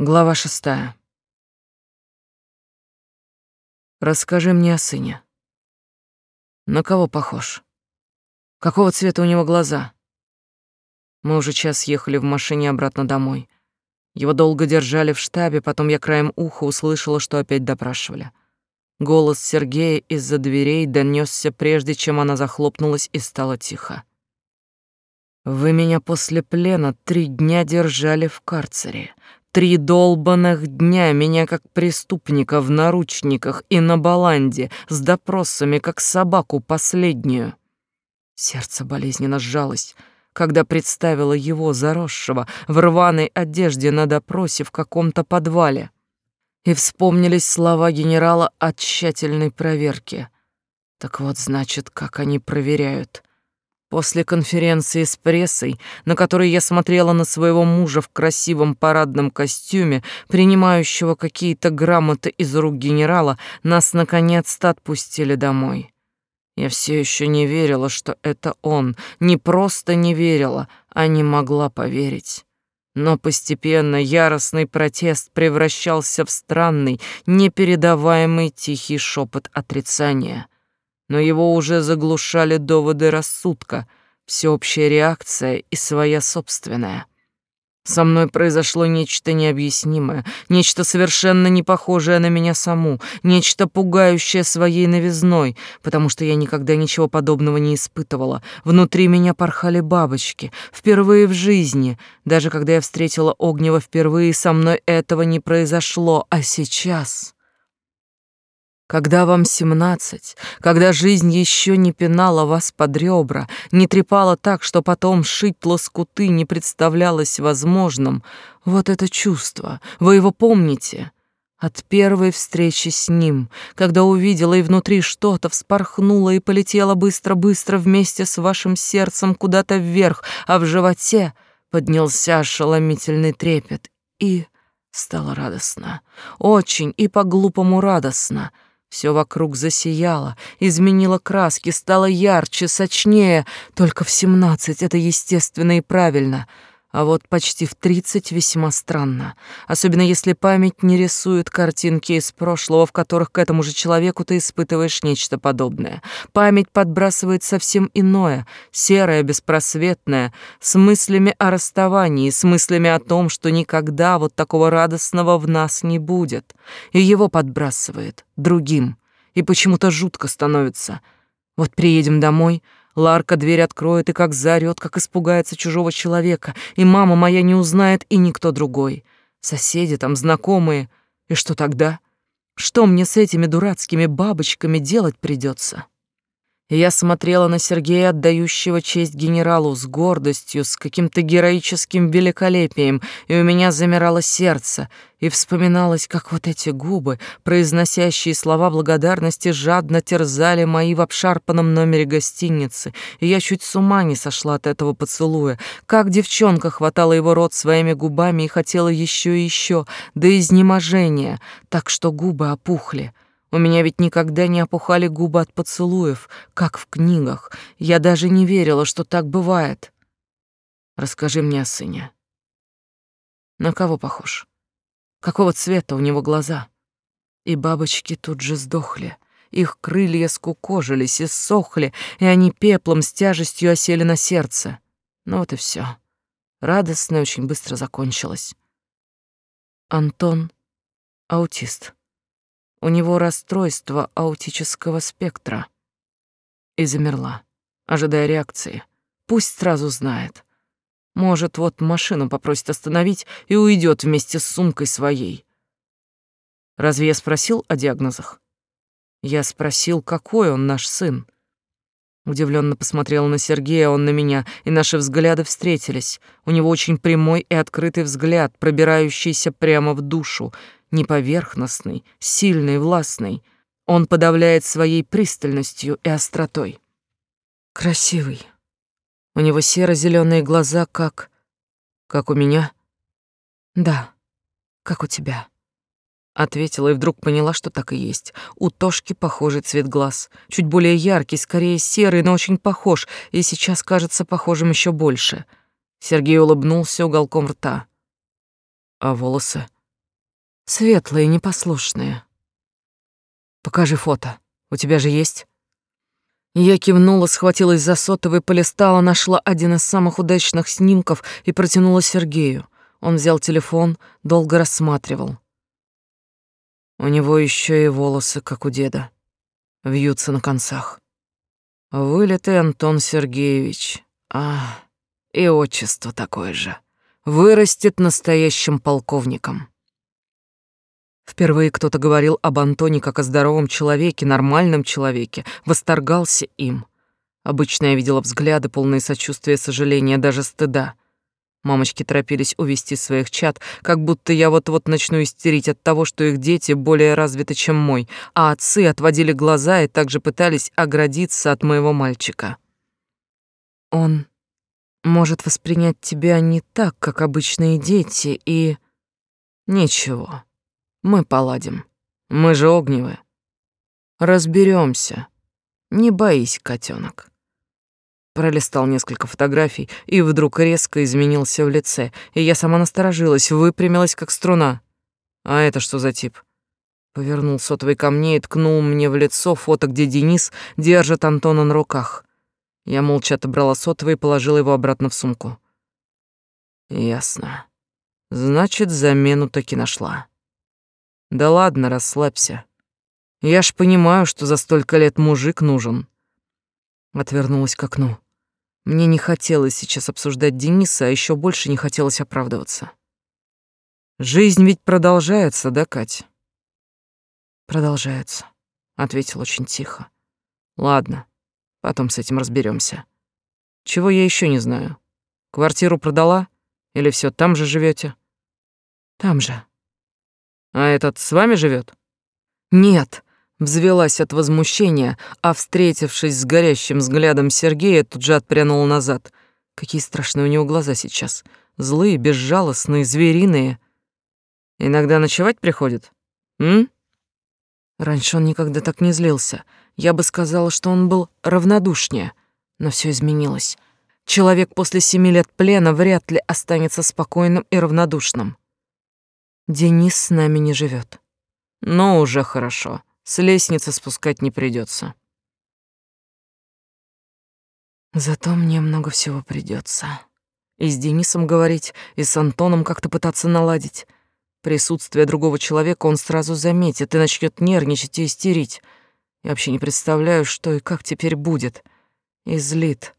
Глава шестая. Расскажи мне о сыне. На кого похож? Какого цвета у него глаза? Мы уже час ехали в машине обратно домой. Его долго держали в штабе, потом я краем уха услышала, что опять допрашивали. Голос Сергея из-за дверей донесся, прежде чем она захлопнулась и стало тихо. Вы меня после плена три дня держали в карцере. Три долбаных дня меня как преступника в наручниках и на баланде с допросами, как собаку последнюю. Сердце болезненно сжалось, когда представила его заросшего в рваной одежде на допросе в каком-то подвале. И вспомнились слова генерала о тщательной проверке. Так вот, значит, как они проверяют. После конференции с прессой, на которой я смотрела на своего мужа в красивом парадном костюме, принимающего какие-то грамоты из рук генерала, нас наконец-то отпустили домой. Я все еще не верила, что это он, не просто не верила, а не могла поверить. Но постепенно яростный протест превращался в странный, непередаваемый тихий шепот отрицания — но его уже заглушали доводы рассудка, всеобщая реакция и своя собственная. Со мной произошло нечто необъяснимое, нечто совершенно не похожее на меня саму, нечто пугающее своей новизной, потому что я никогда ничего подобного не испытывала. Внутри меня порхали бабочки, впервые в жизни. Даже когда я встретила Огнева впервые, со мной этого не произошло, а сейчас... Когда вам семнадцать, когда жизнь еще не пинала вас под ребра, не трепала так, что потом шить лоскуты не представлялось возможным, вот это чувство, вы его помните? От первой встречи с ним, когда увидела и внутри что-то вспорхнуло и полетело быстро-быстро вместе с вашим сердцем куда-то вверх, а в животе поднялся ошеломительный трепет, и стало радостно, очень и по-глупому радостно — все вокруг засияло, изменило краски, стало ярче, сочнее. Только в семнадцать это естественно и правильно — а вот почти в тридцать весьма странно, особенно если память не рисует картинки из прошлого, в которых к этому же человеку ты испытываешь нечто подобное. Память подбрасывает совсем иное, серое, беспросветное, с мыслями о расставании, с мыслями о том, что никогда вот такого радостного в нас не будет. И его подбрасывает другим, и почему-то жутко становится. Вот приедем домой — Ларка дверь откроет и как заорёт, как испугается чужого человека, и мама моя не узнает, и никто другой. Соседи там, знакомые. И что тогда? Что мне с этими дурацкими бабочками делать придется? Я смотрела на Сергея, отдающего честь генералу, с гордостью, с каким-то героическим великолепием, и у меня замирало сердце, и вспоминалось, как вот эти губы, произносящие слова благодарности, жадно терзали мои в обшарпанном номере гостиницы, и я чуть с ума не сошла от этого поцелуя, как девчонка хватала его рот своими губами и хотела еще и еще, до изнеможения, так что губы опухли — у меня ведь никогда не опухали губы от поцелуев, как в книгах. Я даже не верила, что так бывает. Расскажи мне о сыне. На кого похож? Какого цвета у него глаза? И бабочки тут же сдохли. Их крылья скукожились и сохли, и они пеплом с тяжестью осели на сердце. Ну вот и все. Радостно очень быстро закончилось. Антон — аутист. У него расстройство аутического спектра. И замерла, ожидая реакции. Пусть сразу знает. Может, вот машину попросит остановить и уйдет вместе с сумкой своей. Разве я спросил о диагнозах? Я спросил, какой он наш сын. Удивленно посмотрел на Сергея, он на меня, и наши взгляды встретились. У него очень прямой и открытый взгляд, пробирающийся прямо в душу, неповерхностный, сильный, властный. Он подавляет своей пристальностью и остротой. Красивый. У него серо зеленые глаза, как... Как у меня? Да, как у тебя. Ответила и вдруг поняла, что так и есть. У Тошки похожий цвет глаз. Чуть более яркий, скорее серый, но очень похож, и сейчас кажется похожим еще больше. Сергей улыбнулся уголком рта. А волосы? Светлые, непослушные. Покажи фото. У тебя же есть? Я кивнула, схватилась за сотовый, полистала, нашла один из самых удачных снимков и протянула Сергею. Он взял телефон, долго рассматривал. У него еще и волосы, как у деда, вьются на концах. Вылитый Антон Сергеевич. А, и отчество такое же. Вырастет настоящим полковником. Впервые кто-то говорил об Антоне как о здоровом человеке, нормальном человеке, восторгался им. Обычно я видела взгляды, полные сочувствия, сожаления, даже стыда. Мамочки торопились увести своих чад, как будто я вот-вот начну истерить от того, что их дети более развиты, чем мой, а отцы отводили глаза и также пытались оградиться от моего мальчика. Он может воспринять тебя не так, как обычные дети, и... Ничего, мы поладим. Мы же огневые. Разберемся. Не боись, котенок пролистал несколько фотографий и вдруг резко изменился в лице, и я сама насторожилась, выпрямилась как струна. А это что за тип? Повернул сотовый ко мне и ткнул мне в лицо фото, где Денис держит Антона на руках. Я молча отобрала сотовый и положила его обратно в сумку. Ясно. Значит, замену таки нашла. Да ладно, расслабься. Я ж понимаю, что за столько лет мужик нужен. Отвернулась к окну. Мне не хотелось сейчас обсуждать Дениса, а еще больше не хотелось оправдываться. Жизнь ведь продолжается, да, Кать? Продолжается, ответил очень тихо. Ладно, потом с этим разберемся. Чего я еще не знаю? Квартиру продала или все там же живете? Там же. А этот с вами живет? Нет, Взвелась от возмущения, а, встретившись с горящим взглядом Сергея, тут же отпрянула назад. Какие страшные у него глаза сейчас. Злые, безжалостные, звериные. Иногда ночевать приходит? М? Раньше он никогда так не злился. Я бы сказала, что он был равнодушнее. Но все изменилось. Человек после семи лет плена вряд ли останется спокойным и равнодушным. Денис с нами не живет. Но уже хорошо. С лестницы спускать не придется. Зато мне много всего придется. И с Денисом говорить, и с Антоном как-то пытаться наладить. Присутствие другого человека он сразу заметит и начнет нервничать и истерить. Я вообще не представляю, что и как теперь будет. И злит.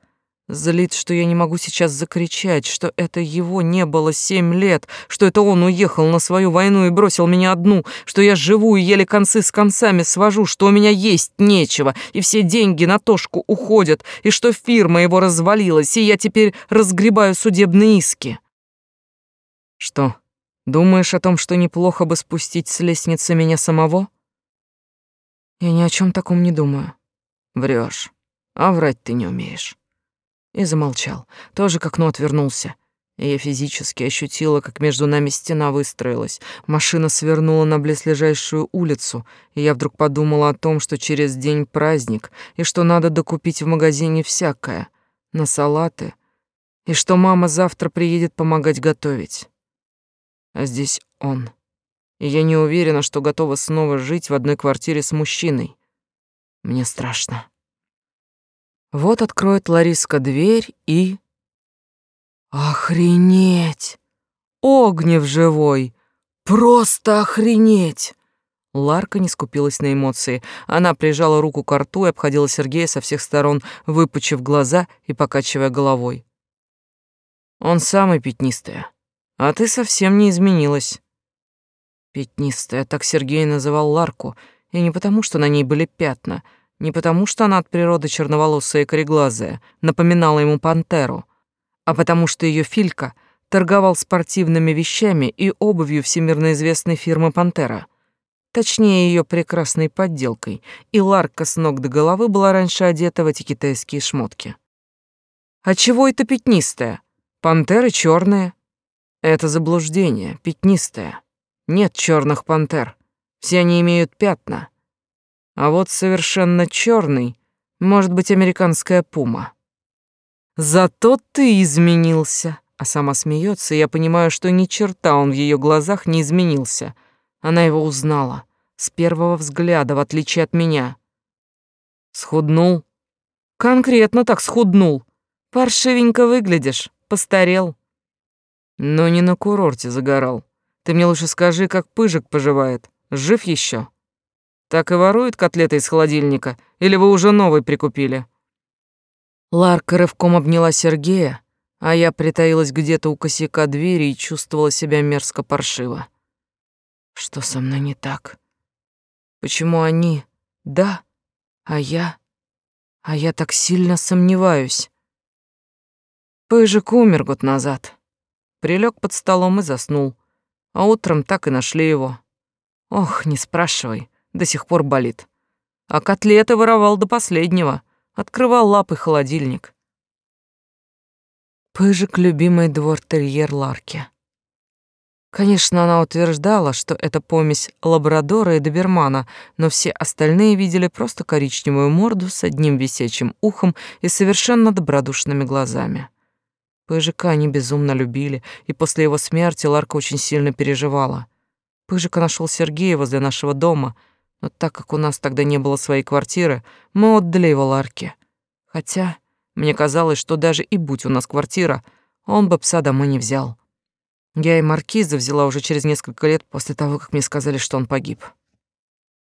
Злит, что я не могу сейчас закричать, что это его не было семь лет, что это он уехал на свою войну и бросил меня одну, что я живу и еле концы с концами свожу, что у меня есть нечего, и все деньги на Тошку уходят, и что фирма его развалилась, и я теперь разгребаю судебные иски. Что, думаешь о том, что неплохо бы спустить с лестницы меня самого? Я ни о чем таком не думаю. Врешь, а врать ты не умеешь. И замолчал, тоже к окну отвернулся. И я физически ощутила, как между нами стена выстроилась. Машина свернула на близлежащую улицу, и я вдруг подумала о том, что через день праздник, и что надо докупить в магазине всякое, на салаты, и что мама завтра приедет помогать готовить. А здесь он. И я не уверена, что готова снова жить в одной квартире с мужчиной. Мне страшно. Вот откроет Лариска дверь и... Охренеть! Огнев живой! Просто охренеть! Ларка не скупилась на эмоции. Она прижала руку к рту и обходила Сергея со всех сторон, выпучив глаза и покачивая головой. «Он самый пятнистая, а ты совсем не изменилась». Пятнистая, так Сергей называл Ларку, и не потому, что на ней были пятна — не потому, что она от природы черноволосая и кореглазая, напоминала ему пантеру, а потому что ее Филька торговал спортивными вещами и обувью всемирно известной фирмы «Пантера». Точнее, ее прекрасной подделкой, и Ларка с ног до головы была раньше одета в эти китайские шмотки. «А чего это пятнистая? Пантеры черные». «Это заблуждение, пятнистая. Нет черных пантер. Все они имеют пятна». А вот совершенно черный может быть американская пума. Зато ты изменился. А сама смеется, я понимаю, что ни черта он в ее глазах не изменился. Она его узнала. С первого взгляда, в отличие от меня. Схуднул? Конкретно так схуднул. Паршивенько выглядишь, постарел. Но не на курорте загорал. Ты мне лучше скажи, как Пыжик поживает. Жив еще? Так и ворует котлеты из холодильника? Или вы уже новый прикупили?» Ларка рывком обняла Сергея, а я притаилась где-то у косяка двери и чувствовала себя мерзко паршиво. Что со мной не так? Почему они да, а я... А я так сильно сомневаюсь. Пыжик умер год назад. Прилег под столом и заснул. А утром так и нашли его. Ох, не спрашивай, до сих пор болит. А котлеты воровал до последнего. Открывал лапы холодильник. Пыжик — любимый двор-терьер Ларки. Конечно, она утверждала, что это помесь лабрадора и добермана, но все остальные видели просто коричневую морду с одним висячим ухом и совершенно добродушными глазами. Пыжика они безумно любили, и после его смерти Ларка очень сильно переживала. Пыжика нашел Сергея возле нашего дома, но так как у нас тогда не было своей квартиры, мы отдали его Ларке. Хотя мне казалось, что даже и будь у нас квартира, он бы пса домой не взял. Я и маркиза взяла уже через несколько лет после того, как мне сказали, что он погиб.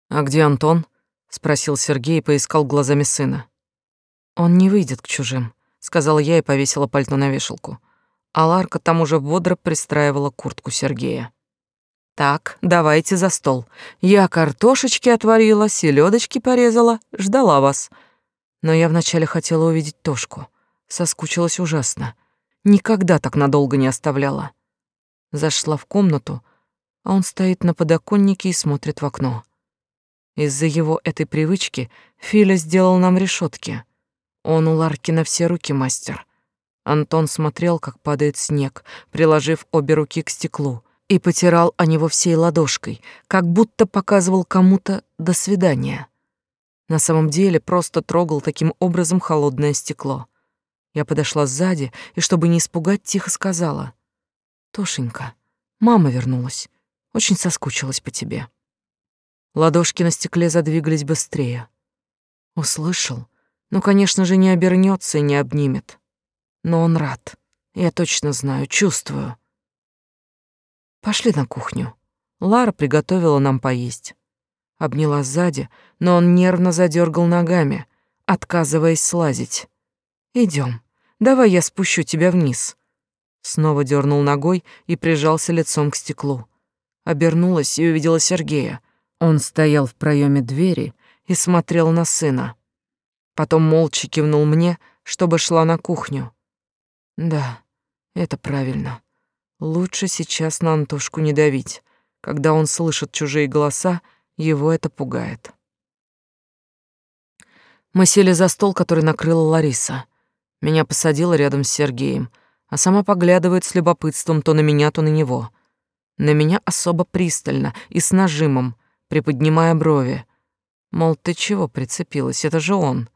«А где Антон?» — спросил Сергей и поискал глазами сына. «Он не выйдет к чужим», сказала я и повесила пальто на вешалку. А Ларка там уже бодро пристраивала куртку Сергея. Так, давайте за стол. Я картошечки отварила, селедочки порезала, ждала вас. Но я вначале хотела увидеть Тошку. Соскучилась ужасно. Никогда так надолго не оставляла. Зашла в комнату, а он стоит на подоконнике и смотрит в окно. Из-за его этой привычки Филя сделал нам решетки. Он у Ларки на все руки мастер. Антон смотрел, как падает снег, приложив обе руки к стеклу, и потирал о него всей ладошкой, как будто показывал кому-то «до свидания». На самом деле просто трогал таким образом холодное стекло. Я подошла сзади и, чтобы не испугать, тихо сказала. «Тошенька, мама вернулась. Очень соскучилась по тебе». Ладошки на стекле задвигались быстрее. Услышал, ну, конечно же, не обернется и не обнимет. Но он рад. Я точно знаю, чувствую. Пошли на кухню. Лара приготовила нам поесть. Обняла сзади, но он нервно задергал ногами, отказываясь слазить. Идем. Давай я спущу тебя вниз. Снова дернул ногой и прижался лицом к стеклу. Обернулась и увидела Сергея. Он стоял в проеме двери и смотрел на сына. Потом молча кивнул мне, чтобы шла на кухню. Да, это правильно. Лучше сейчас на Антошку не давить. Когда он слышит чужие голоса, его это пугает. Мы сели за стол, который накрыла Лариса. Меня посадила рядом с Сергеем, а сама поглядывает с любопытством то на меня, то на него. На меня особо пристально и с нажимом, приподнимая брови. Мол, ты чего прицепилась, это же он.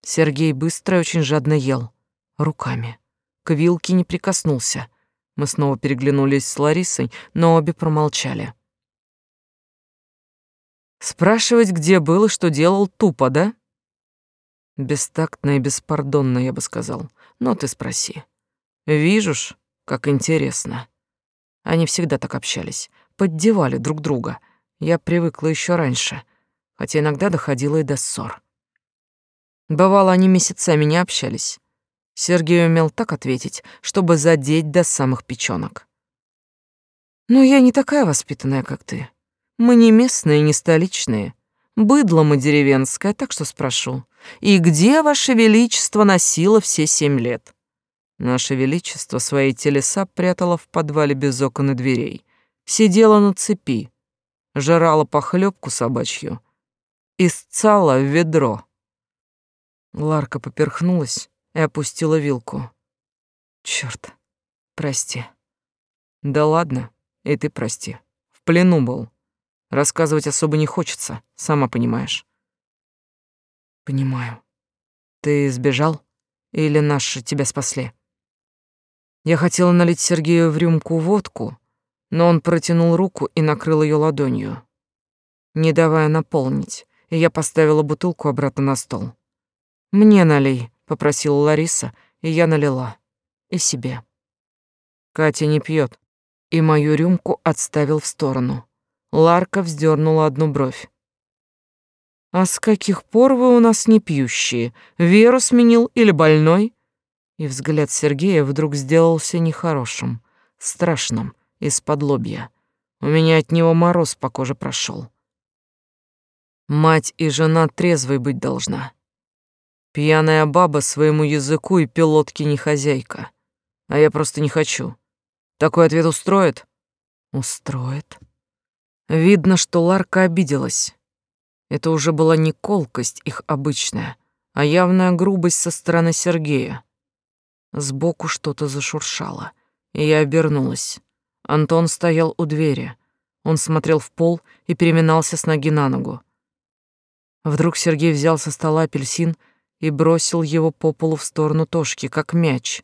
Сергей быстро и очень жадно ел. Руками. К вилке не прикоснулся. Мы снова переглянулись с Ларисой, но обе промолчали. Спрашивать, где был и что делал, тупо, да? Бестактно и беспардонно, я бы сказал. Но ты спроси. Вижу ж, как интересно. Они всегда так общались, поддевали друг друга. Я привыкла еще раньше, хотя иногда доходило и до ссор. Бывало, они месяцами не общались. Сергей умел так ответить, чтобы задеть до самых печёнок. «Но я не такая воспитанная, как ты. Мы не местные, не столичные. Быдло мы деревенское, так что спрошу. И где Ваше Величество носило все семь лет?» Наше Величество свои телеса прятало в подвале без окон и дверей. Сидела на цепи, жрала похлебку собачью и сцала ведро. Ларка поперхнулась и опустила вилку. Чёрт, прости. Да ладно, и ты прости. В плену был. Рассказывать особо не хочется, сама понимаешь. Понимаю. Ты сбежал? Или наши тебя спасли? Я хотела налить Сергею в рюмку водку, но он протянул руку и накрыл ее ладонью, не давая наполнить, и я поставила бутылку обратно на стол. «Мне налей», — попросила Лариса, и я налила. И себе. Катя не пьет, и мою рюмку отставил в сторону. Ларка вздернула одну бровь. «А с каких пор вы у нас не пьющие? Веру сменил или больной?» И взгляд Сергея вдруг сделался нехорошим, страшным, из-под лобья. У меня от него мороз по коже прошел. Мать и жена трезвой быть должна. Пьяная баба своему языку и пилотке не хозяйка. А я просто не хочу. Такой ответ устроит? Устроит. Видно, что Ларка обиделась. Это уже была не колкость их обычная, а явная грубость со стороны Сергея. Сбоку что-то зашуршало, и я обернулась. Антон стоял у двери. Он смотрел в пол и переминался с ноги на ногу. Вдруг Сергей взял со стола апельсин и бросил его по полу в сторону Тошки, как мяч,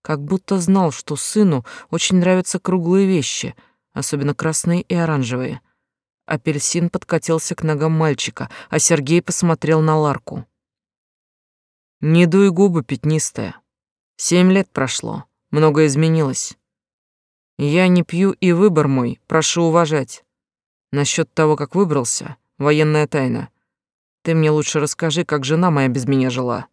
как будто знал, что сыну очень нравятся круглые вещи, особенно красные и оранжевые. Апельсин подкатился к ногам мальчика, а Сергей посмотрел на Ларку. «Не дуй губы, пятнистая. Семь лет прошло, многое изменилось. Я не пью, и выбор мой, прошу уважать. Насчет того, как выбрался, военная тайна. Ты мне лучше расскажи, как жена моя без меня жила».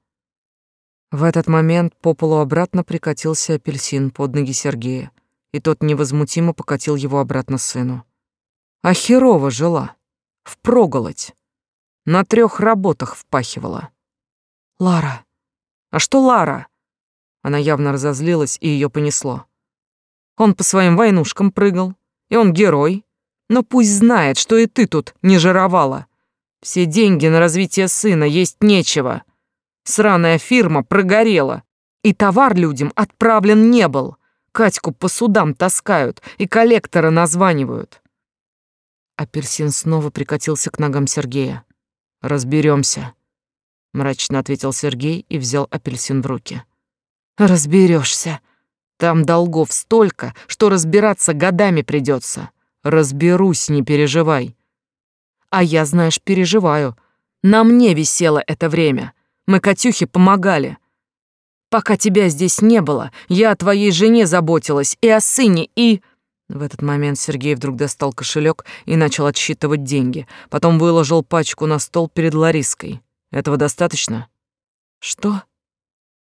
В этот момент по полу обратно прикатился апельсин под ноги Сергея, и тот невозмутимо покатил его обратно сыну. А херово жила, впроголодь, на трех работах впахивала. «Лара! А что Лара?» Она явно разозлилась, и ее понесло. Он по своим войнушкам прыгал, и он герой, но пусть знает, что и ты тут не жировала. Все деньги на развитие сына есть нечего. Сраная фирма прогорела, и товар людям отправлен не был. Катьку по судам таскают и коллектора названивают. Апельсин снова прикатился к ногам Сергея. Разберемся, мрачно ответил Сергей и взял апельсин в руки. Разберешься. Там долгов столько, что разбираться годами придется. Разберусь, не переживай. А я, знаешь, переживаю. На мне висело это время. Мы Катюхе помогали. Пока тебя здесь не было, я о твоей жене заботилась и о сыне, и...» В этот момент Сергей вдруг достал кошелек и начал отсчитывать деньги. Потом выложил пачку на стол перед Лариской. «Этого достаточно?» «Что?»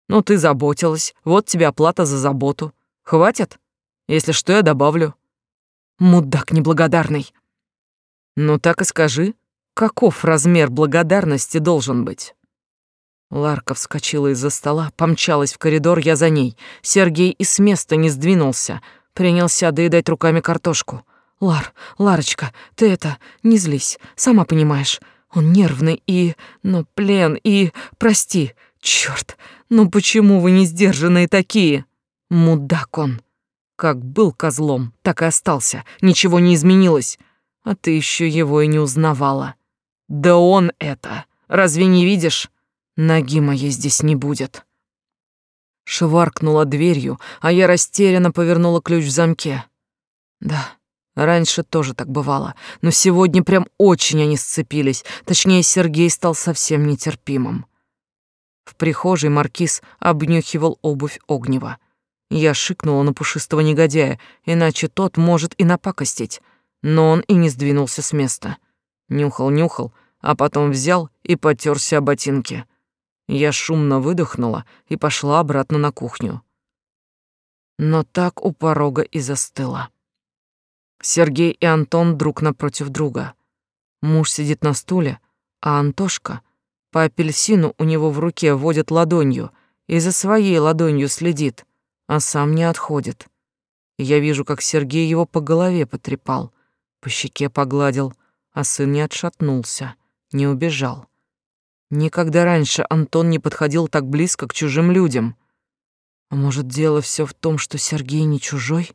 «Ну, ты заботилась. Вот тебе оплата за заботу. Хватит? Если что, я добавлю». «Мудак неблагодарный!» Ну так и скажи, каков размер благодарности должен быть? Ларка вскочила из-за стола, помчалась в коридор, я за ней. Сергей и с места не сдвинулся, принялся доедать руками картошку. «Лар, Ларочка, ты это, не злись, сама понимаешь. Он нервный и... ну, плен и... прости, чёрт, ну почему вы не сдержанные такие?» Мудак он. Как был козлом, так и остался, ничего не изменилось а ты еще его и не узнавала. Да он это, разве не видишь? Ноги моей здесь не будет. Шваркнула дверью, а я растерянно повернула ключ в замке. Да, раньше тоже так бывало, но сегодня прям очень они сцепились, точнее, Сергей стал совсем нетерпимым. В прихожей маркиз обнюхивал обувь Огнева. Я шикнула на пушистого негодяя, иначе тот может и напакостить но он и не сдвинулся с места. Нюхал-нюхал, а потом взял и потерся о ботинки. Я шумно выдохнула и пошла обратно на кухню. Но так у порога и застыла. Сергей и Антон друг напротив друга. Муж сидит на стуле, а Антошка по апельсину у него в руке водит ладонью и за своей ладонью следит, а сам не отходит. Я вижу, как Сергей его по голове потрепал, по щеке погладил, а сын не отшатнулся, не убежал. Никогда раньше Антон не подходил так близко к чужим людям. А может, дело все в том, что Сергей не чужой?